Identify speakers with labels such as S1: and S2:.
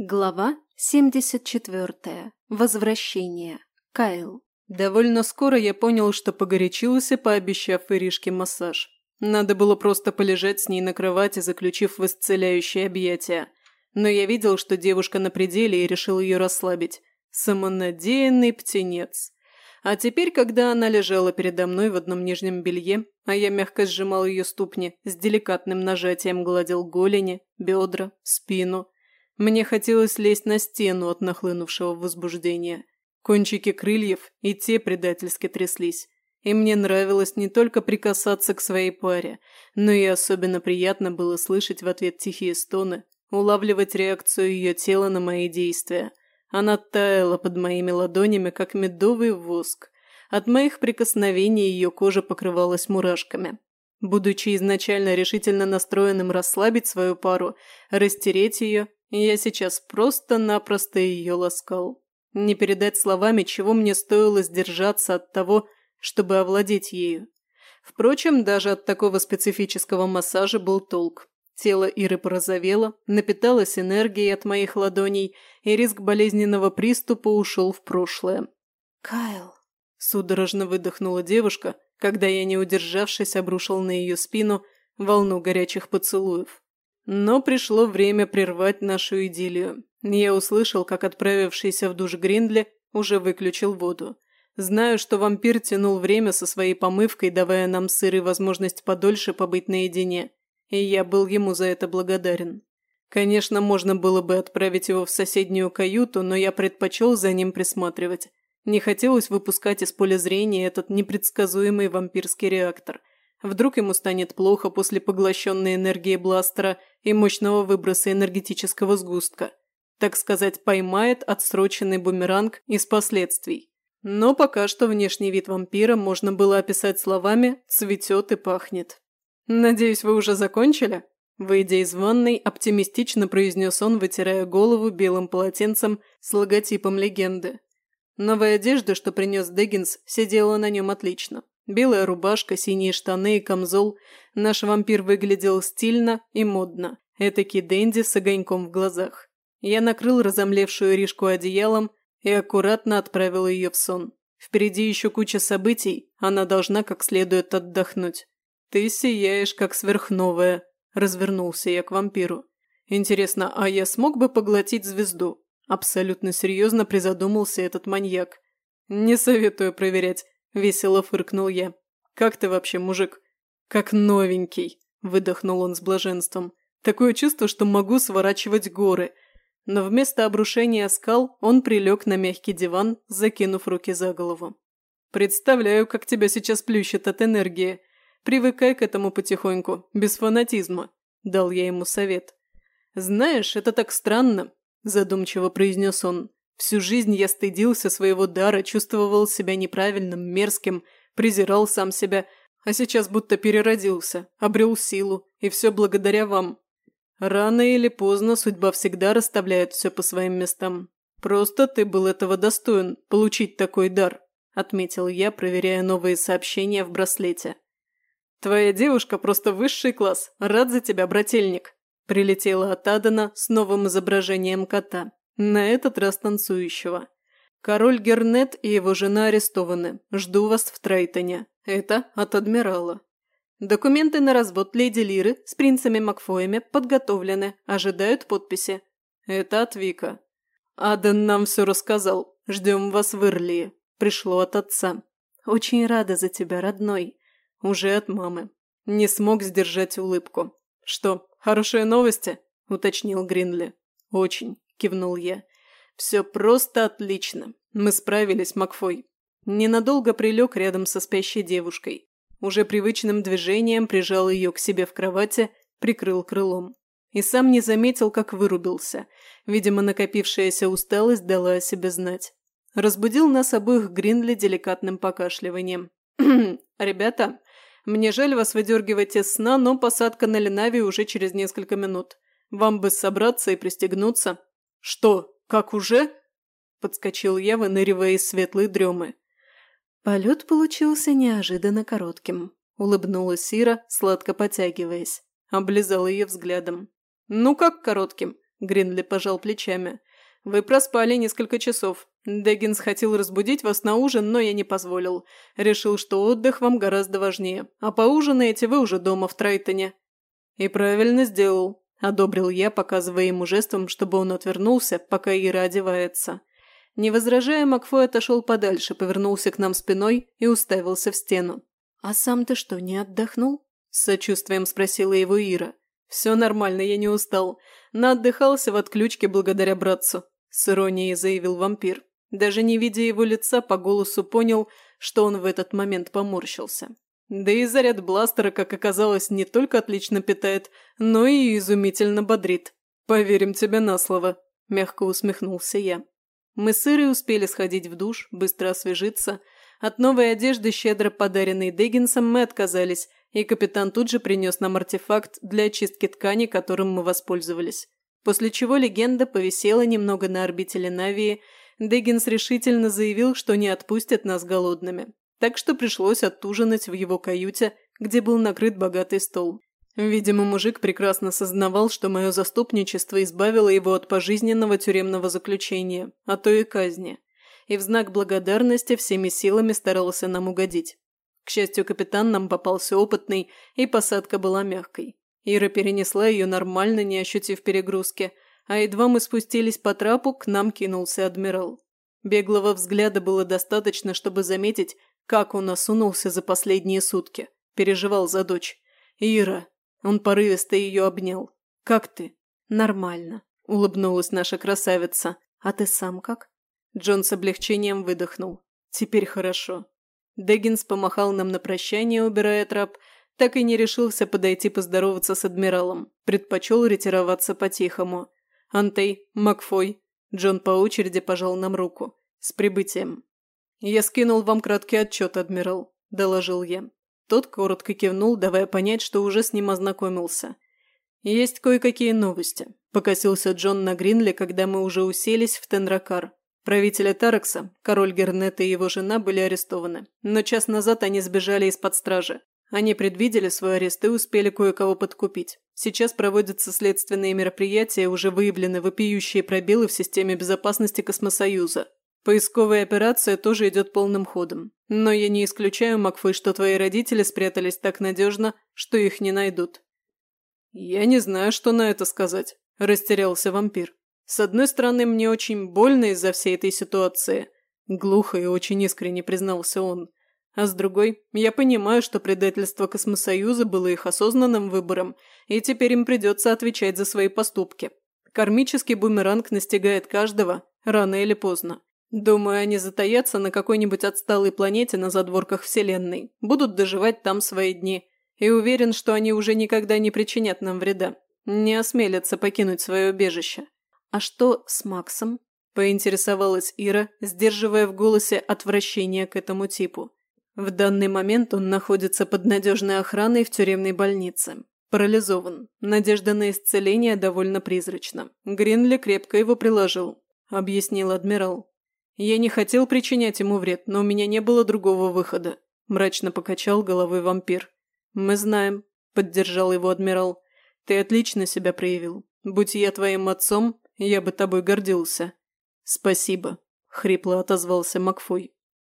S1: Глава 74. Возвращение. Кайл.
S2: Довольно скоро я понял, что погорячился, пообещав Иришке массаж. Надо было просто полежать с ней на кровати, заключив в исцеляющее объятия. Но я видел, что девушка на пределе и решил ее расслабить. Самонадеянный птенец. А теперь, когда она лежала передо мной в одном нижнем белье, а я мягко сжимал ее ступни, с деликатным нажатием гладил голени, бедра, спину – мне хотелось лезть на стену от нахлынувшего возбуждения. Кончики крыльев и те предательски тряслись. И мне нравилось не только прикасаться к своей паре, но и особенно приятно было слышать в ответ тихие стоны, улавливать реакцию ее тела на мои действия. Она таяла под моими ладонями, как медовый воск. От моих прикосновений ее кожа покрывалась мурашками. Будучи изначально решительно настроенным расслабить свою пару, растереть ее я сейчас просто-напросто ее ласкал. Не передать словами, чего мне стоило сдержаться от того, чтобы овладеть ею. Впрочем, даже от такого специфического массажа был толк. Тело Иры порозовело, напиталось энергией от моих ладоней, и риск болезненного приступа ушел в прошлое.
S1: «Кайл!»
S2: – судорожно выдохнула девушка, когда я, не удержавшись, обрушил на ее спину волну горячих поцелуев. Но пришло время прервать нашу идиллию. Я услышал, как отправившийся в душ Гриндли уже выключил воду. Знаю, что вампир тянул время со своей помывкой, давая нам с Ирой возможность подольше побыть наедине, и я был ему за это благодарен. Конечно, можно было бы отправить его в соседнюю каюту, но я предпочел за ним присматривать. Не хотелось выпускать из поля зрения этот непредсказуемый вампирский реактор. Вдруг ему станет плохо после поглощенной энергии бластера и мощного выброса энергетического сгустка. Так сказать, поймает отсроченный бумеранг из последствий. Но пока что внешний вид вампира можно было описать словами «цветет и пахнет». «Надеюсь, вы уже закончили?» Выйдя из ванной, оптимистично произнес он, вытирая голову белым полотенцем с логотипом легенды. Новая одежда, что принес Деггинс, сидела на нем отлично. Белая рубашка, синие штаны и камзол. Наш вампир выглядел стильно и модно. Этакий Дэнди с огоньком в глазах. Я накрыл разомлевшую Ришку одеялом и аккуратно отправил ее в сон. Впереди еще куча событий, она должна как следует отдохнуть. «Ты сияешь, как сверхновая», – развернулся я к вампиру. «Интересно, а я смог бы поглотить звезду?» Абсолютно серьезно призадумался этот маньяк. «Не советую проверять. – весело фыркнул я. «Как ты вообще, мужик?» «Как новенький», – выдохнул он с блаженством. «Такое чувство, что могу сворачивать горы». Но вместо обрушения скал он прилег на мягкий диван, закинув руки за голову. «Представляю, как тебя сейчас плющит от энергии. Привыкай к этому потихоньку, без фанатизма», – дал я ему совет. «Знаешь, это так странно», – задумчиво произнес он. Всю жизнь я стыдился своего дара, чувствовал себя неправильным, мерзким, презирал сам себя, а сейчас будто переродился, обрел силу, и все благодаря вам. Рано или поздно судьба всегда расставляет все по своим местам. Просто ты был этого достоин, получить такой дар, отметил я, проверяя новые сообщения в браслете. Твоя девушка просто высший класс, рад за тебя, брательник, прилетела от Адана с новым изображением кота. На этот раз танцующего. Король Гернет и его жена арестованы. Жду вас в Трайтоне. Это от адмирала. Документы на развод леди Лиры с принцами Макфоями подготовлены. Ожидают подписи. Это от Вика. Аден нам все рассказал. Ждем вас в Ирлии. Пришло от отца. Очень рада за тебя, родной. Уже от мамы. Не смог сдержать улыбку. Что, хорошие новости? Уточнил Гринли. Очень кивнул я. «Все просто отлично. Мы справились, Макфой». Ненадолго прилег рядом со спящей девушкой. Уже привычным движением прижал ее к себе в кровати, прикрыл крылом. И сам не заметил, как вырубился. Видимо, накопившаяся усталость дала о себе знать. Разбудил нас обоих Гринли деликатным покашливанием. «Ребята, мне жаль вас выдергивать из сна, но посадка на Ленави уже через несколько минут. Вам бы собраться и пристегнуться. «Что, как уже?» – подскочил я, выныривая из светлой дремы.
S1: Полет получился неожиданно коротким. Улыбнулась Сира, сладко потягиваясь.
S2: Облизал ее взглядом. «Ну как коротким? Гринли пожал плечами. «Вы проспали несколько часов. Деггинс хотел разбудить вас на ужин, но я не позволил. Решил, что отдых вам гораздо важнее. А поужинаете вы уже дома в Трайтоне». «И правильно сделал», – одобрил я, показывая ему жестом, чтобы он отвернулся, пока Ира одевается. Не возражая, Макфой отошел подальше, повернулся к нам спиной и уставился в стену.
S1: «А сам ты что, не отдохнул?» – с сочувствием спросила его Ира.
S2: «Все нормально, я не устал. Наотдыхался в отключке благодаря братцу», – с иронией заявил вампир. Даже не видя его лица, по голосу понял, что он в этот момент поморщился. Да и заряд бластера, как оказалось, не только отлично питает, но и изумительно бодрит. «Поверим тебе на слово», – мягко усмехнулся я. Мы с Ирой успели сходить в душ, быстро освежиться. От новой одежды, щедро подаренной Деггинсом, мы отказались, и капитан тут же принес нам артефакт для очистки ткани, которым мы воспользовались. После чего легенда повисела немного на орбите Навии, Деггинс решительно заявил, что не отпустит нас голодными. Так что пришлось оттужинать в его каюте, где был накрыт богатый стол. Видимо, мужик прекрасно сознавал, что мое заступничество избавило его от пожизненного тюремного заключения, а то и казни. И в знак благодарности всеми силами старался нам угодить. К счастью, капитан нам попался опытный, и посадка была мягкой. Ира перенесла ее нормально, не ощутив перегрузки, а едва мы спустились по трапу, к нам кинулся адмирал. Беглого взгляда было достаточно, чтобы заметить, как он осунулся за последние сутки. Переживал за дочь. «Ира!» Он порывисто ее обнял. «Как ты?»
S1: «Нормально», – улыбнулась наша красавица. «А ты сам как?»
S2: Джон с облегчением выдохнул. «Теперь хорошо. Деггинс помахал нам на прощание, убирая трап, так и не решился подойти поздороваться с адмиралом. Предпочел ретироваться по-тихому. «Антей, Макфой». Джон по очереди пожал нам руку. «С прибытием». «Я скинул вам краткий отчет, адмирал», – доложил я. Тот коротко кивнул, давая понять, что уже с ним ознакомился. «Есть кое-какие новости», – покосился Джон на Гринли, когда мы уже уселись в Тенракар. Правителя Таракса, король Гернет и его жена были арестованы, но час назад они сбежали из-под стражи. Они предвидели свой арест и успели кое-кого подкупить. Сейчас проводятся следственные мероприятия, уже выявлены вопиющие пробелы в системе безопасности Космосоюза. Поисковая операция тоже идет полным ходом. Но я не исключаю, Макфы, что твои родители спрятались так надежно, что их не найдут. «Я не знаю, что на это сказать», – растерялся вампир. С одной стороны, мне очень больно из-за всей этой ситуации. Глухо и очень искренне признался он. А с другой, я понимаю, что предательство Космосоюза было их осознанным выбором, и теперь им придется отвечать за свои поступки. Кармический бумеранг настигает каждого, рано или поздно. Думаю, они затаятся на какой-нибудь отсталой планете на задворках Вселенной, будут доживать там свои дни, и уверен, что они уже никогда не причинят нам вреда, не осмелятся покинуть свое убежище.
S1: «А что с Максом?»
S2: – поинтересовалась Ира, сдерживая в голосе отвращение к этому типу. В данный момент он находится под надежной охраной в тюремной больнице. Парализован. Надежда на исцеление довольно призрачна. Гринли крепко его приложил, объяснил адмирал. Я не хотел причинять ему вред, но у меня не было другого выхода. Мрачно покачал головой вампир. Мы знаем, поддержал его адмирал. Ты отлично себя проявил. Будь я твоим отцом, я бы тобой гордился». «Спасибо», – хрипло отозвался Макфой.